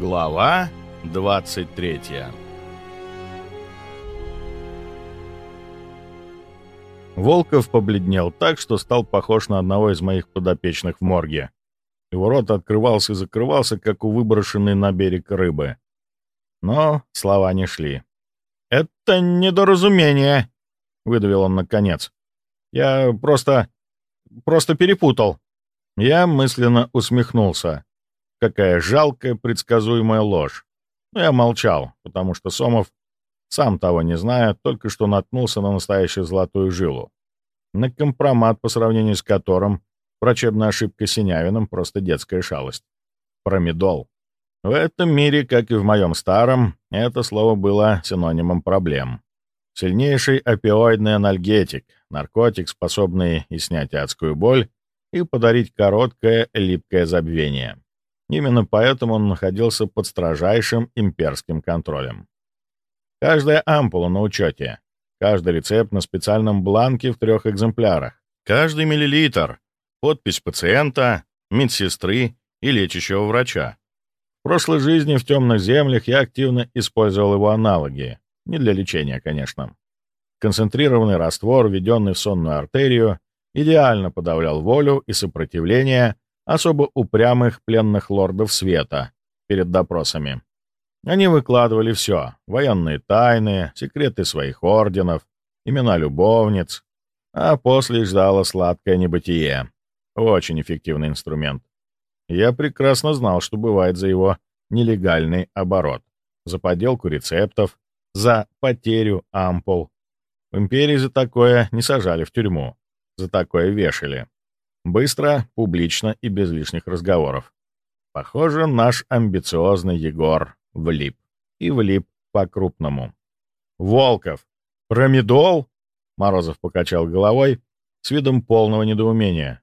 Глава 23 Волков побледнел так, что стал похож на одного из моих подопечных в морге. Его рот открывался и закрывался, как у выброшенной на берег рыбы. Но слова не шли. «Это недоразумение», — выдавил он наконец. «Я просто... просто перепутал». Я мысленно усмехнулся. Какая жалкая предсказуемая ложь. Но я молчал, потому что Сомов, сам того не зная, только что наткнулся на настоящую золотую жилу. На компромат, по сравнению с которым врачебная ошибка Синявиным — просто детская шалость. Промедол. В этом мире, как и в моем старом, это слово было синонимом проблем. Сильнейший опиоидный анальгетик, наркотик, способный и снять адскую боль, и подарить короткое липкое забвение. Именно поэтому он находился под строжайшим имперским контролем. Каждая ампула на учете, каждый рецепт на специальном бланке в трех экземплярах, каждый миллилитр, подпись пациента, медсестры и лечащего врача. В прошлой жизни в темных землях я активно использовал его аналоги, не для лечения, конечно. Концентрированный раствор, введенный в сонную артерию, идеально подавлял волю и сопротивление особо упрямых пленных лордов света перед допросами. Они выкладывали все — военные тайны, секреты своих орденов, имена любовниц, а после ждало сладкое небытие. Очень эффективный инструмент. Я прекрасно знал, что бывает за его нелегальный оборот, за подделку рецептов, за потерю ампул. В империи за такое не сажали в тюрьму, за такое вешали. Быстро, публично и без лишних разговоров. Похоже, наш амбициозный Егор влип. И влип по-крупному. «Волков! Промедол?» Морозов покачал головой с видом полного недоумения.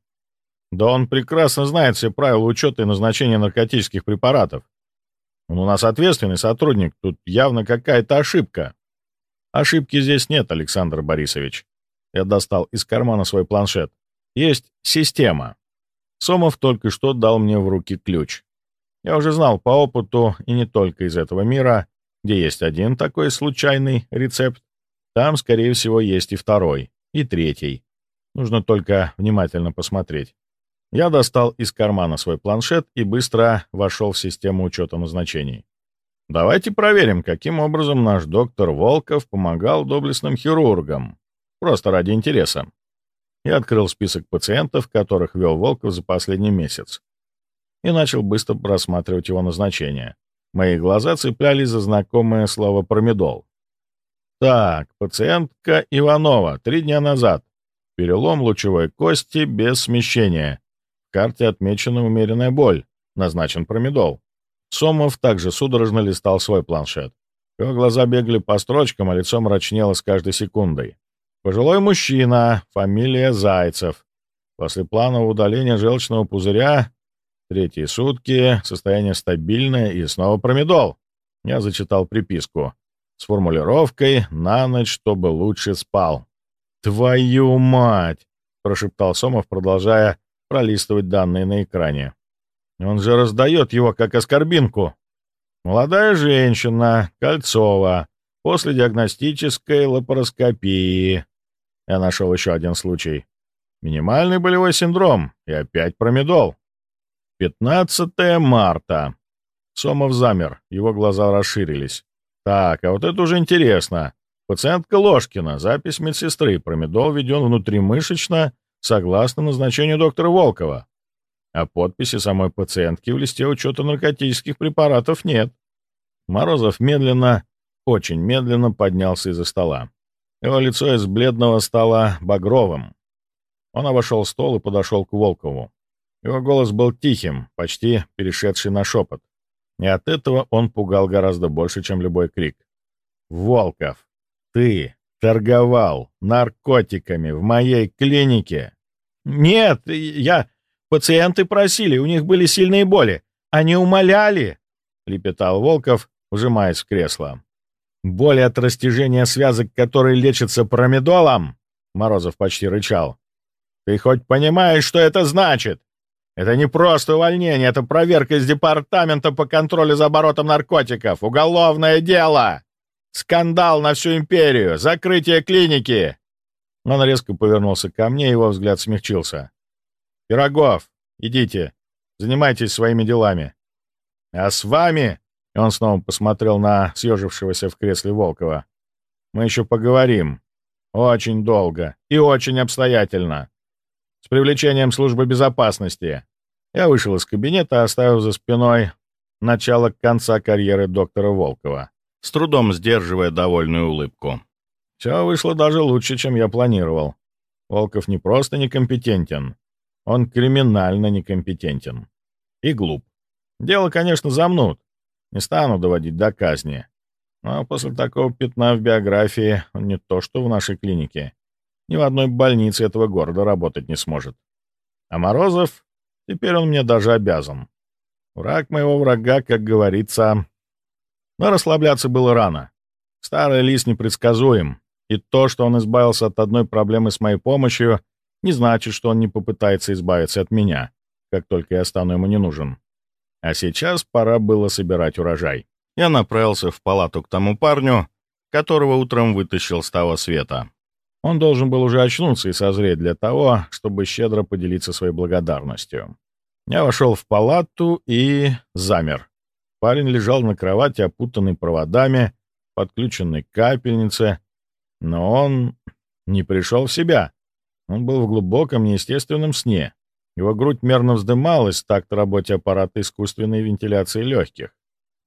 «Да он прекрасно знает все правила учета и назначения наркотических препаратов. Он у нас ответственный сотрудник, тут явно какая-то ошибка». «Ошибки здесь нет, Александр Борисович». Я достал из кармана свой планшет. Есть система. Сомов только что дал мне в руки ключ. Я уже знал по опыту, и не только из этого мира, где есть один такой случайный рецепт, там, скорее всего, есть и второй, и третий. Нужно только внимательно посмотреть. Я достал из кармана свой планшет и быстро вошел в систему учета назначений. Давайте проверим, каким образом наш доктор Волков помогал доблестным хирургам. Просто ради интереса. Я открыл список пациентов, которых вел Волков за последний месяц, и начал быстро просматривать его назначение. Мои глаза цеплялись за знакомое слово «промедол». Так, пациентка Иванова, три дня назад. Перелом лучевой кости без смещения. В карте отмечена умеренная боль. Назначен промедол. Сомов также судорожно листал свой планшет. Его глаза бегали по строчкам, а лицо мрачнело с каждой секундой. Пожилой мужчина, фамилия Зайцев. После планового удаления желчного пузыря, третьи сутки, состояние стабильное и снова промедол. Я зачитал приписку с формулировкой «на ночь, чтобы лучше спал». «Твою мать!» — прошептал Сомов, продолжая пролистывать данные на экране. «Он же раздает его, как оскорбинку». «Молодая женщина, Кольцова, после диагностической лапароскопии. Я нашел еще один случай. Минимальный болевой синдром и опять промедол. 15 марта. Сомов замер, его глаза расширились. Так, а вот это уже интересно. Пациентка Ложкина, запись медсестры. Промедол введен внутримышечно согласно назначению доктора Волкова. А подписи самой пациентки в листе учета наркотических препаратов нет. Морозов медленно, очень медленно поднялся из-за стола. Его лицо из бледного стало багровым. Он обошел стол и подошел к Волкову. Его голос был тихим, почти перешедший на шепот. И от этого он пугал гораздо больше, чем любой крик. «Волков, ты торговал наркотиками в моей клинике?» «Нет, я... Пациенты просили, у них были сильные боли. Они умоляли!» — лепетал Волков, вжимаясь в кресло. Боли от растяжения связок, которые лечатся промедолом? Морозов почти рычал. Ты хоть понимаешь, что это значит? Это не просто увольнение, это проверка из департамента по контролю за оборотом наркотиков. Уголовное дело! Скандал на всю империю! Закрытие клиники!» Он резко повернулся ко мне, его взгляд смягчился. «Пирогов, идите, занимайтесь своими делами. А с вами...» Он снова посмотрел на съежившегося в кресле Волкова. «Мы еще поговорим. Очень долго и очень обстоятельно. С привлечением службы безопасности». Я вышел из кабинета, оставив за спиной начало конца карьеры доктора Волкова, с трудом сдерживая довольную улыбку. Все вышло даже лучше, чем я планировал. Волков не просто некомпетентен, он криминально некомпетентен. И глуп. Дело, конечно, замнут. Не стану доводить до казни. Но после такого пятна в биографии он не то что в нашей клинике. Ни в одной больнице этого города работать не сможет. А Морозов Теперь он мне даже обязан. Враг моего врага, как говорится. Но расслабляться было рано. Старый лис непредсказуем, и то, что он избавился от одной проблемы с моей помощью, не значит, что он не попытается избавиться от меня, как только я стану ему не нужен. А сейчас пора было собирать урожай. Я направился в палату к тому парню, которого утром вытащил с того света. Он должен был уже очнуться и созреть для того, чтобы щедро поделиться своей благодарностью. Я вошел в палату и замер. Парень лежал на кровати, опутанный проводами, подключенный к капельнице, но он не пришел в себя. Он был в глубоком, неестественном сне. Его грудь мерно вздымалась в такт работе аппарата искусственной вентиляции легких.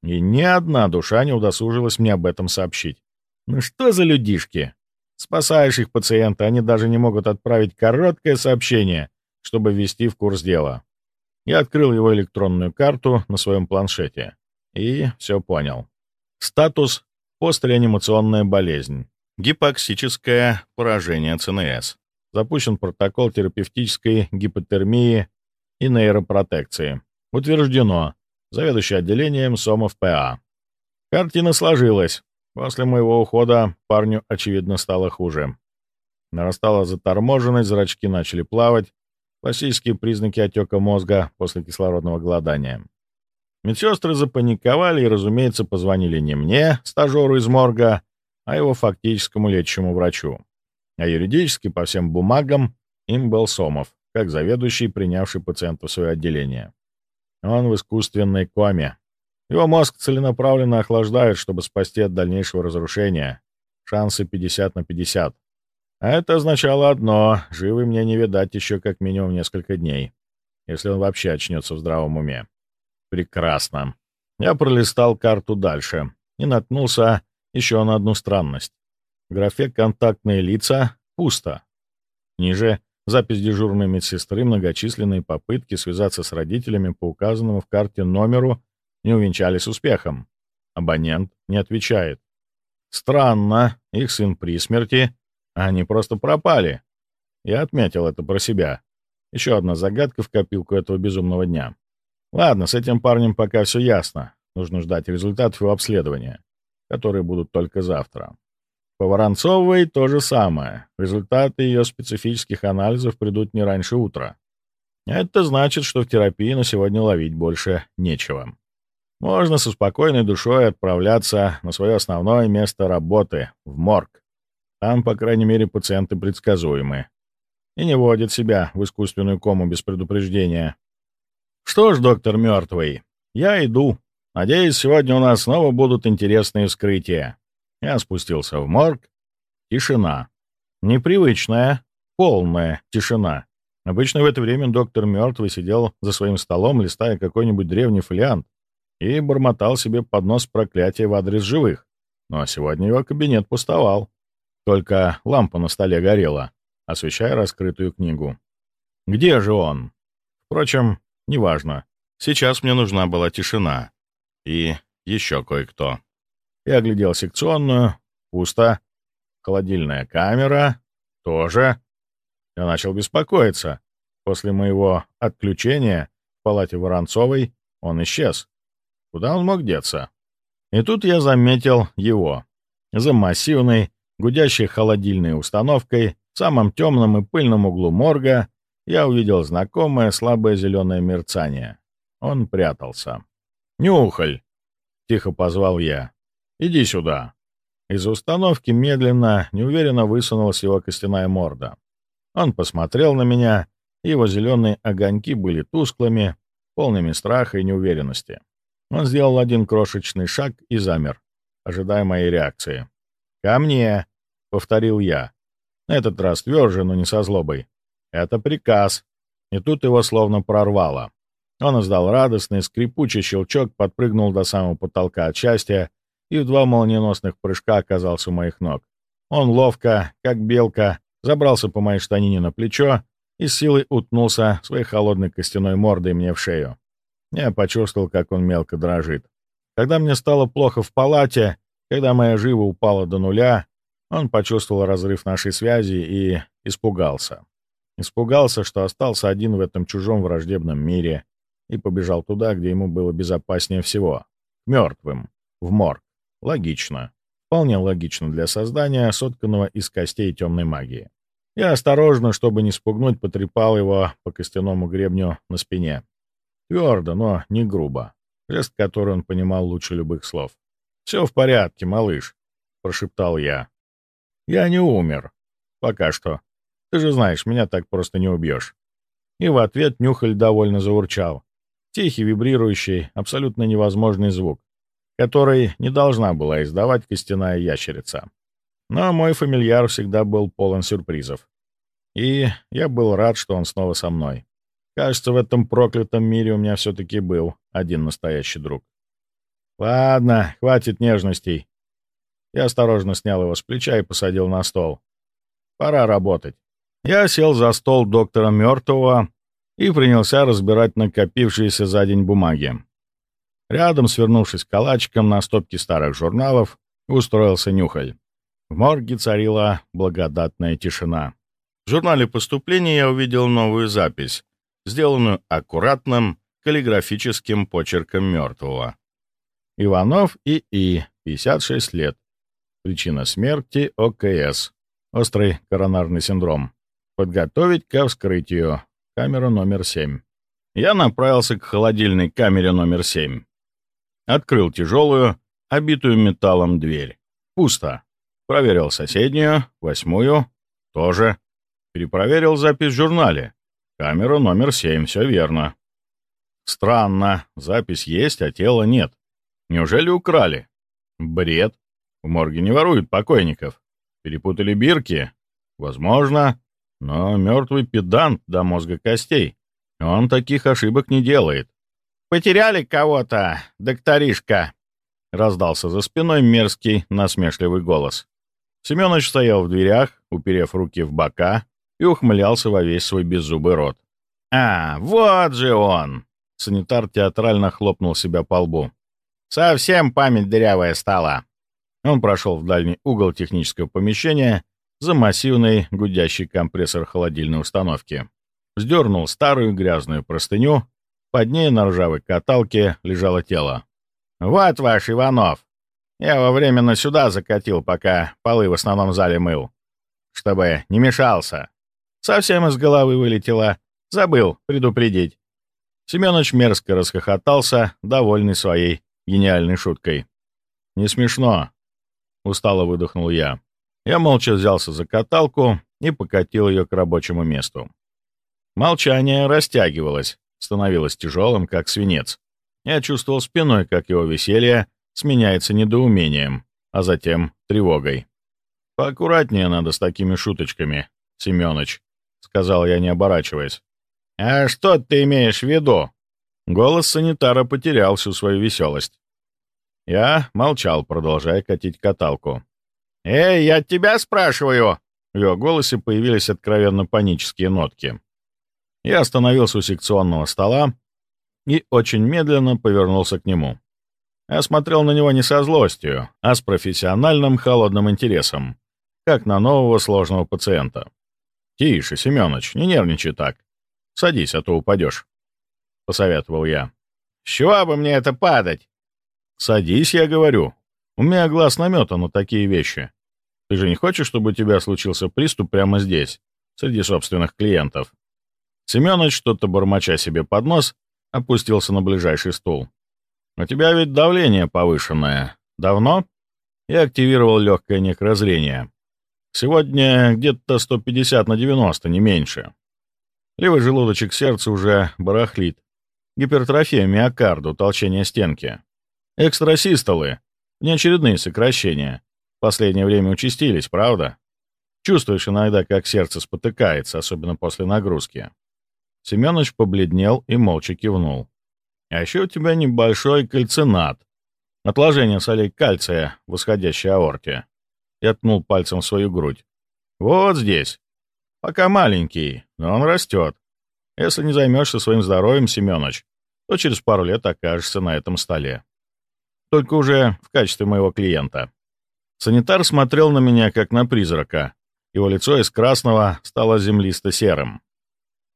И ни одна душа не удосужилась мне об этом сообщить. Ну что за людишки? Спасаешь их пациента, они даже не могут отправить короткое сообщение, чтобы ввести в курс дела. Я открыл его электронную карту на своем планшете и все понял. Статус — постреанимационная болезнь. Гипоксическое поражение ЦНС. Запущен протокол терапевтической гипотермии и нейропротекции. Утверждено. Заведующий отделением Сомов ПА. Картина сложилась. После моего ухода парню, очевидно, стало хуже. Нарастала заторможенность, зрачки начали плавать. Классические признаки отека мозга после кислородного голодания. Медсестры запаниковали и, разумеется, позвонили не мне, стажеру из морга, а его фактическому лечащему врачу. А юридически, по всем бумагам, им был Сомов, как заведующий, принявший пациента в свое отделение. Он в искусственной коме, его мозг целенаправленно охлаждают, чтобы спасти от дальнейшего разрушения. Шансы 50 на 50. А это означало одно — живый мне не видать еще как минимум несколько дней, если он вообще очнется в здравом уме. Прекрасно. Я пролистал карту дальше и наткнулся еще на одну странность. В графе «Контактные лица» пусто. Ниже — запись дежурной медсестры, многочисленные попытки связаться с родителями по указанному в карте номеру не увенчались успехом. Абонент не отвечает. Странно, их сын при смерти, а они просто пропали. Я отметил это про себя. Еще одна загадка в копилку этого безумного дня. Ладно, с этим парнем пока все ясно. Нужно ждать результатов его обследования, которые будут только завтра. По Воронцовой то же самое. Результаты ее специфических анализов придут не раньше утра. Это значит, что в терапии на сегодня ловить больше нечего. Можно со спокойной душой отправляться на свое основное место работы — в морг. Там, по крайней мере, пациенты предсказуемы и не вводят себя в искусственную кому без предупреждения. Что ж, доктор мертвый, я иду. Надеюсь, сегодня у нас снова будут интересные вскрытия. Я спустился в морг. Тишина. Непривычная, полная тишина. Обычно в это время доктор мертвый сидел за своим столом, листая какой-нибудь древний фолиант и бормотал себе под нос проклятия в адрес живых. Но сегодня его кабинет пустовал. Только лампа на столе горела, освещая раскрытую книгу. Где же он? Впрочем, неважно. Сейчас мне нужна была тишина. И еще кое-кто. Я оглядел секционную. Пусто. Холодильная камера. Тоже. Я начал беспокоиться. После моего отключения в палате Воронцовой он исчез. Куда он мог деться? И тут я заметил его. За массивной, гудящей холодильной установкой в самом темном и пыльном углу морга я увидел знакомое слабое зеленое мерцание. Он прятался. «Нюхаль!» — тихо позвал я. «Иди сюда!» Из установки медленно, неуверенно высунулась его костяная морда. Он посмотрел на меня, и его зеленые огоньки были тусклыми, полными страха и неуверенности. Он сделал один крошечный шаг и замер, ожидая моей реакции. «Ко мне!» — повторил я. На этот раз тверже, но не со злобой. «Это приказ!» И тут его словно прорвало. Он издал радостный, скрипучий щелчок, подпрыгнул до самого потолка от счастья и в два молниеносных прыжка оказался у моих ног. Он ловко, как белка, забрался по моей штанине на плечо и с силой утнулся своей холодной костяной мордой мне в шею. Я почувствовал, как он мелко дрожит. Когда мне стало плохо в палате, когда моя жива упала до нуля, он почувствовал разрыв нашей связи и испугался. Испугался, что остался один в этом чужом враждебном мире и побежал туда, где ему было безопаснее всего. К мертвым. В морг. Логично. Вполне логично для создания, сотканного из костей темной магии. Я осторожно, чтобы не спугнуть, потрепал его по костяному гребню на спине. Твердо, но не грубо. Жест, который он понимал лучше любых слов. «Все в порядке, малыш», — прошептал я. «Я не умер. Пока что. Ты же знаешь, меня так просто не убьешь». И в ответ Нюхаль довольно заурчал. Тихий, вибрирующий, абсолютно невозможный звук который не должна была издавать костяная ящерица. Но мой фамильяр всегда был полон сюрпризов. И я был рад, что он снова со мной. Кажется, в этом проклятом мире у меня все-таки был один настоящий друг. Ладно, хватит нежностей. Я осторожно снял его с плеча и посадил на стол. Пора работать. Я сел за стол доктора Мертвого и принялся разбирать накопившиеся за день бумаги. Рядом, свернувшись калачиком на стопке старых журналов, устроился Нюхаль. В морге царила благодатная тишина. В журнале поступления я увидел новую запись, сделанную аккуратным каллиграфическим почерком мертвого. Иванов И.И., 56 лет. Причина смерти — ОКС, острый коронарный синдром. Подготовить ко вскрытию. Камера номер 7. Я направился к холодильной камере номер 7. Открыл тяжелую, обитую металлом дверь. Пусто. Проверил соседнюю, восьмую. Тоже. Перепроверил запись в журнале. Камера номер семь, все верно. Странно. Запись есть, а тела нет. Неужели украли? Бред. В морге не воруют покойников. Перепутали бирки? Возможно. Но мертвый педант до мозга костей. Он таких ошибок не делает. «Потеряли кого-то, докторишка!» — раздался за спиной мерзкий, насмешливый голос. Семёныч стоял в дверях, уперев руки в бока, и ухмылялся во весь свой беззубый рот. «А, вот же он!» — санитар театрально хлопнул себя по лбу. «Совсем память дырявая стала!» Он прошел в дальний угол технического помещения за массивный гудящий компрессор холодильной установки. Сдернул старую грязную простыню под ней на ржавой каталке лежало тело. «Вот ваш Иванов. Я его временно сюда закатил, пока полы в основном зале мыл. Чтобы не мешался. Совсем из головы вылетело. Забыл предупредить». Семёныч мерзко расхохотался, довольный своей гениальной шуткой. «Не смешно», — устало выдохнул я. Я молча взялся за каталку и покатил ее к рабочему месту. Молчание растягивалось, становилось тяжелым, как свинец. Я чувствовал спиной, как его веселье сменяется недоумением, а затем тревогой. «Поаккуратнее надо с такими шуточками, Семёныч», — сказал я, не оборачиваясь. «А что ты имеешь в виду?» Голос санитара потерял всю свою веселость. Я молчал, продолжая катить каталку. «Эй, я тебя спрашиваю!» В его голосе появились откровенно панические нотки. Я остановился у секционного стола и очень медленно повернулся к нему. Я смотрел на него не со злостью, а с профессиональным холодным интересом, как на нового сложного пациента. «Тише, Семёныч, не нервничай так. Садись, а то упадешь», — посоветовал я. «С чего бы мне это падать?» «Садись, я говорю. У меня глаз наметан на такие вещи. Ты же не хочешь, чтобы у тебя случился приступ прямо здесь, среди собственных клиентов?» Семёныч, что-то бормоча себе под нос, опустился на ближайший стул. «У тебя ведь давление повышенное. Давно?» Я активировал легкое некрозрение. Сегодня где-то 150 на 90, не меньше. Левый желудочек сердца уже барахлит. Гипертрофия миокарда, утолщение стенки. Экстрасистолы, внеочередные сокращения. Последнее время участились, правда? Чувствуешь иногда, как сердце спотыкается, особенно после нагрузки. Семёныч побледнел и молча кивнул. А еще у тебя небольшой кальцинат. Отложение солей кальция в исходящей аорте. Я ткнул пальцем в свою грудь. Вот здесь. Пока маленький, но он растет. Если не займешься своим здоровьем, Семёныч, то через пару лет окажешься на этом столе. Только уже в качестве моего клиента. Санитар смотрел на меня, как на призрака. Его лицо из красного стало землисто-серым.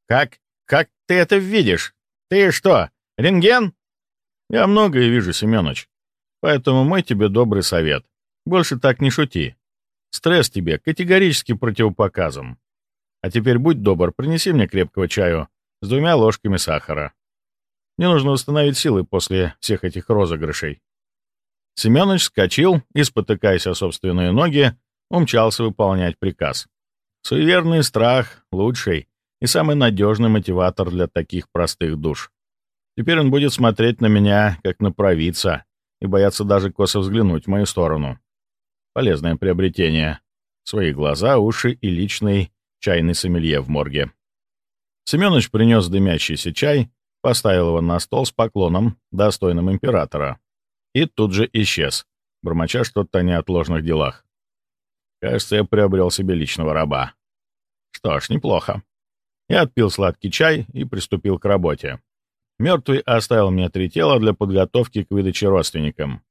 «Как? Как ты это видишь? Ты что, рентген?» «Я многое вижу, Семёныч. Поэтому мой тебе добрый совет. Больше так не шути. Стресс тебе категорически противопоказан. А теперь будь добр, принеси мне крепкого чаю с двумя ложками сахара. Мне нужно восстановить силы после всех этих розыгрышей». Семёныч вскочил и, спотыкаясь о собственные ноги, умчался выполнять приказ. Суеверный страх — лучший и самый надежный мотиватор для таких простых душ. Теперь он будет смотреть на меня, как на провидца, и бояться даже косо взглянуть в мою сторону. Полезное приобретение. Свои глаза, уши и личный чайный сомелье в морге. Семёныч принес дымящийся чай, поставил его на стол с поклоном, достойным императора, и тут же исчез, бормоча что-то о неотложных делах. Кажется, я приобрел себе личного раба. Что ж, неплохо. Я отпил сладкий чай и приступил к работе. Мертвый оставил мне три тела для подготовки к выдаче родственникам.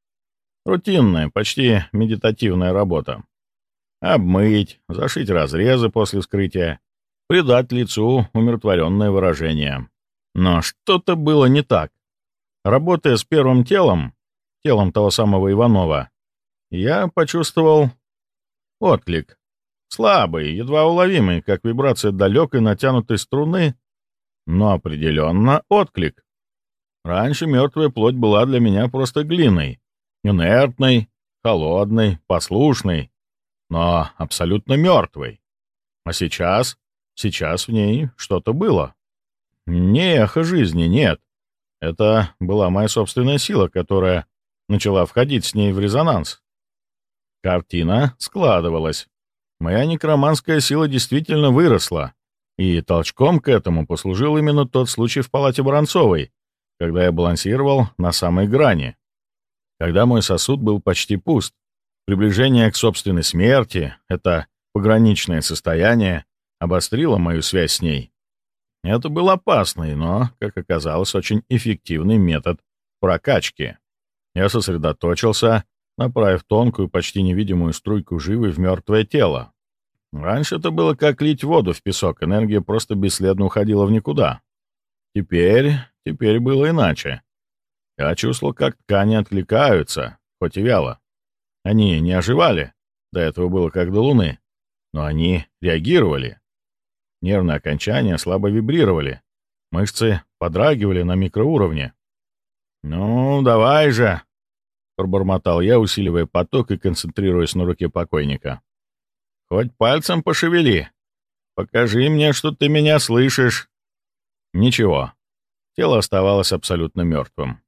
Рутинная, почти медитативная работа. Обмыть, зашить разрезы после вскрытия, придать лицу умиротворенное выражение. Но что-то было не так. Работая с первым телом, телом того самого Иванова, я почувствовал отклик. Слабый, едва уловимый, как вибрация далекой натянутой струны, но определенно отклик. Раньше мертвая плоть была для меня просто глиной, инертной, холодной, послушной, но абсолютно мертвой. А сейчас, сейчас в ней что-то было. Не эхо жизни, нет. Это была моя собственная сила, которая начала входить с ней в резонанс. Картина складывалась. Моя некроманская сила действительно выросла, и толчком к этому послужил именно тот случай в палате Воронцовой, когда я балансировал на самой грани. Когда мой сосуд был почти пуст, приближение к собственной смерти, это пограничное состояние, обострило мою связь с ней. Это был опасный, но, как оказалось, очень эффективный метод прокачки. Я сосредоточился направив тонкую, почти невидимую струйку живы в мертвое тело. Раньше это было как лить воду в песок, энергия просто бесследно уходила в никуда. Теперь, теперь было иначе. Я чувствовал, как ткани откликаются, хоть и вяло. Они не оживали, до этого было как до луны, но они реагировали. Нервные окончания слабо вибрировали, мышцы подрагивали на микроуровне. «Ну, давай же!» — пробормотал я, усиливая поток и концентрируясь на руке покойника. «Хоть пальцем пошевели. Покажи мне, что ты меня слышишь». Ничего. Тело оставалось абсолютно мертвым.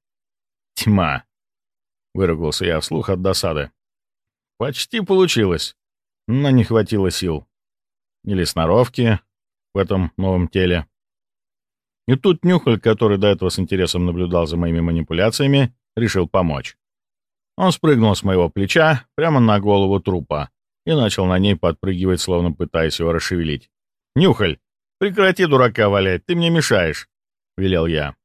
«Тьма!» — выругался я вслух от досады. «Почти получилось, но не хватило сил. Или сноровки в этом новом теле». И тут Нюхаль, который до этого с интересом наблюдал за моими манипуляциями, решил помочь. Он спрыгнул с моего плеча прямо на голову трупа и начал на ней подпрыгивать, словно пытаясь его расшевелить. «Нюхаль, прекрати дурака валять, ты мне мешаешь!» — велел я.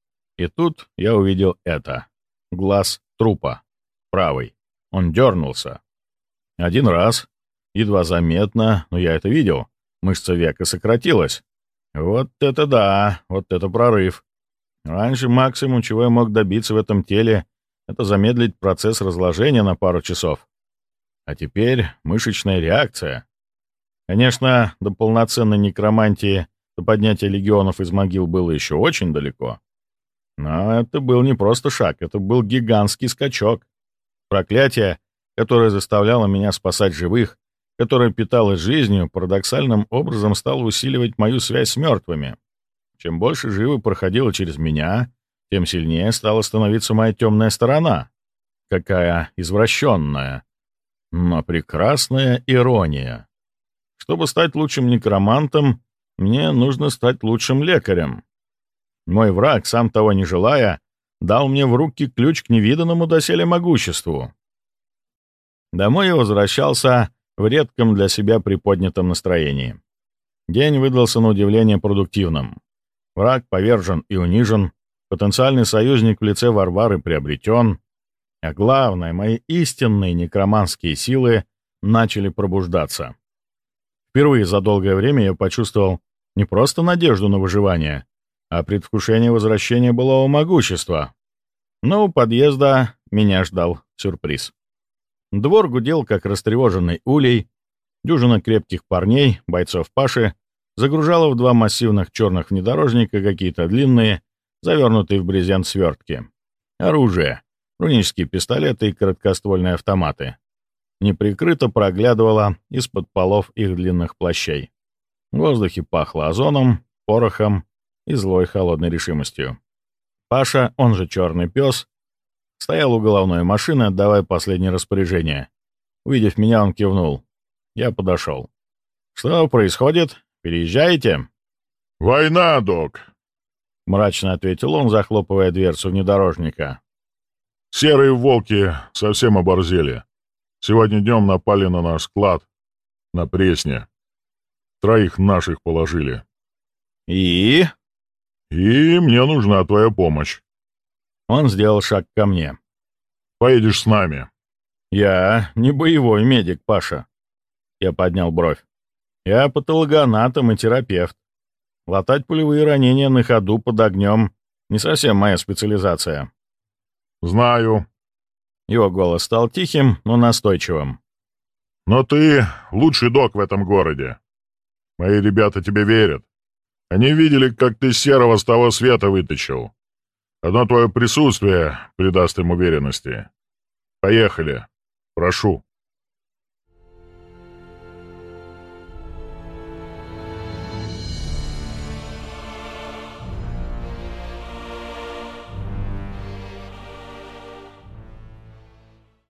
И тут я увидел это. Глаз трупа. Правый. Он дернулся. Один раз. Едва заметно, но я это видел. Мышца века сократилась. Вот это да, вот это прорыв. Раньше максимум, чего я мог добиться в этом теле, это замедлить процесс разложения на пару часов. А теперь мышечная реакция. Конечно, до полноценной некромантии до поднятия легионов из могил было еще очень далеко. Но это был не просто шаг, это был гигантский скачок. Проклятие, которое заставляло меня спасать живых, которое питалось жизнью, парадоксальным образом стало усиливать мою связь с мертвыми. Чем больше живы проходило через меня, тем сильнее стала становиться моя темная сторона. Какая извращенная, но прекрасная ирония. Чтобы стать лучшим некромантом, мне нужно стать лучшим лекарем. Мой враг, сам того не желая, дал мне в руки ключ к невиданному доселе могуществу. Домой я возвращался в редком для себя приподнятом настроении. День выдался на удивление продуктивным. Враг повержен и унижен, потенциальный союзник в лице Варвары приобретен, а главное, мои истинные некроманские силы начали пробуждаться. Впервые за долгое время я почувствовал не просто надежду на выживание, а предвкушение возвращения былого могущества. Но у подъезда меня ждал сюрприз. Двор гудел, как растревоженный улей. Дюжина крепких парней, бойцов Паши, загружала в два массивных черных внедорожника какие-то длинные, завернутые в брезент свертки. Оружие, рунические пистолеты и короткоствольные автоматы. Неприкрыто проглядывало из-под полов их длинных плащей. В воздухе пахло озоном, порохом и злой холодной решимостью. Паша, он же черный пес, стоял у головной машины, отдавая последнее распоряжение. Увидев меня, он кивнул. Я подошел. «Что происходит? Переезжаете?» «Война, док!» — мрачно ответил он, захлопывая дверцу внедорожника. «Серые волки совсем оборзели. Сегодня днем напали на наш склад на Пресне. Троих наших положили. «И?» «И мне нужна твоя помощь». Он сделал шаг ко мне. «Поедешь с нами». «Я не боевой медик, Паша». Я поднял бровь. «Я патологоанатом и терапевт. Латать пулевые ранения на ходу под огнем — не совсем моя специализация». «Знаю». Его голос стал тихим, но настойчивым. «Но ты лучший док в этом городе. Мои ребята тебе верят. Они видели, как ты серого с того света вытащил. Одно твое присутствие придаст им уверенности. Поехали. Прошу».